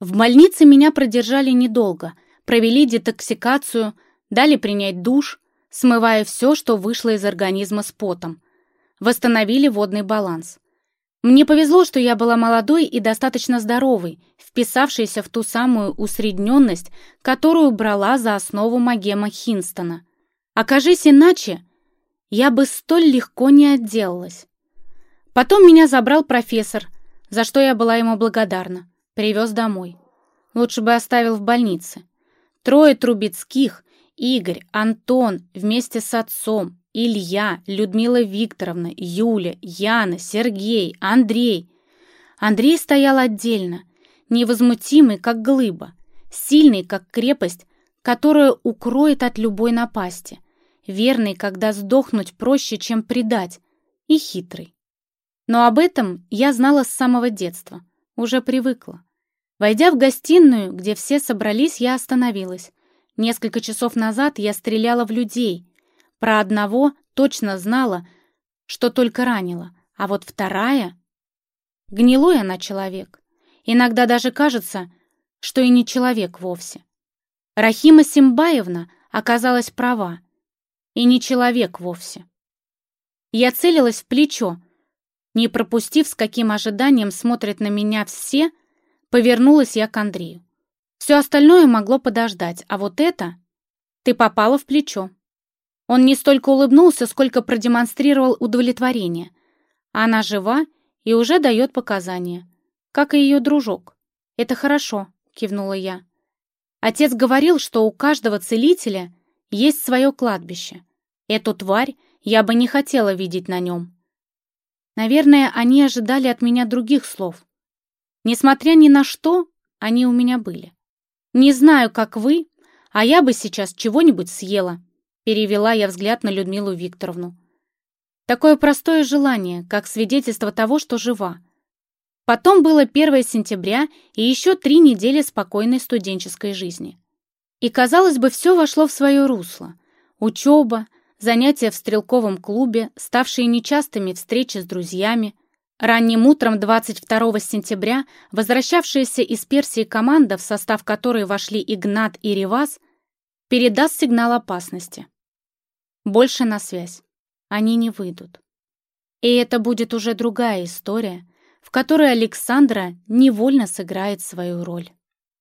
В больнице меня продержали недолго, провели детоксикацию, дали принять душ, смывая все, что вышло из организма с потом. Восстановили водный баланс. Мне повезло, что я была молодой и достаточно здоровой, вписавшейся в ту самую усредненность, которую брала за основу Магема Хинстона. Окажись иначе, я бы столь легко не отделалась. Потом меня забрал профессор, за что я была ему благодарна. Привез домой. Лучше бы оставил в больнице. Трое Трубецких, Игорь, Антон, вместе с отцом, Илья, Людмила Викторовна, Юля, Яна, Сергей, Андрей. Андрей стоял отдельно, невозмутимый, как глыба, сильный, как крепость, которая укроет от любой напасти, верный, когда сдохнуть проще, чем предать, и хитрый. Но об этом я знала с самого детства, уже привыкла. Войдя в гостиную, где все собрались, я остановилась. Несколько часов назад я стреляла в людей. Про одного точно знала, что только ранила, а вот вторая... Гнилой она человек. Иногда даже кажется, что и не человек вовсе. Рахима Симбаевна оказалась права. И не человек вовсе. Я целилась в плечо, не пропустив, с каким ожиданием смотрят на меня все, повернулась я к Андрею. Все остальное могло подождать, а вот это... Ты попала в плечо. Он не столько улыбнулся, сколько продемонстрировал удовлетворение. Она жива и уже дает показания, как и ее дружок. «Это хорошо», — кивнула я. Отец говорил, что у каждого целителя есть свое кладбище. Эту тварь я бы не хотела видеть на нем. Наверное, они ожидали от меня других слов. Несмотря ни на что, они у меня были. «Не знаю, как вы, а я бы сейчас чего-нибудь съела», перевела я взгляд на Людмилу Викторовну. Такое простое желание, как свидетельство того, что жива. Потом было 1 сентября и еще три недели спокойной студенческой жизни. И, казалось бы, все вошло в свое русло. Учеба, занятия в стрелковом клубе, ставшие нечастыми встречи с друзьями. Ранним утром 22 сентября возвращавшаяся из Персии команда, в состав которой вошли Игнат и Ревас, передаст сигнал опасности. Больше на связь. Они не выйдут. И это будет уже другая история, в которой Александра невольно сыграет свою роль.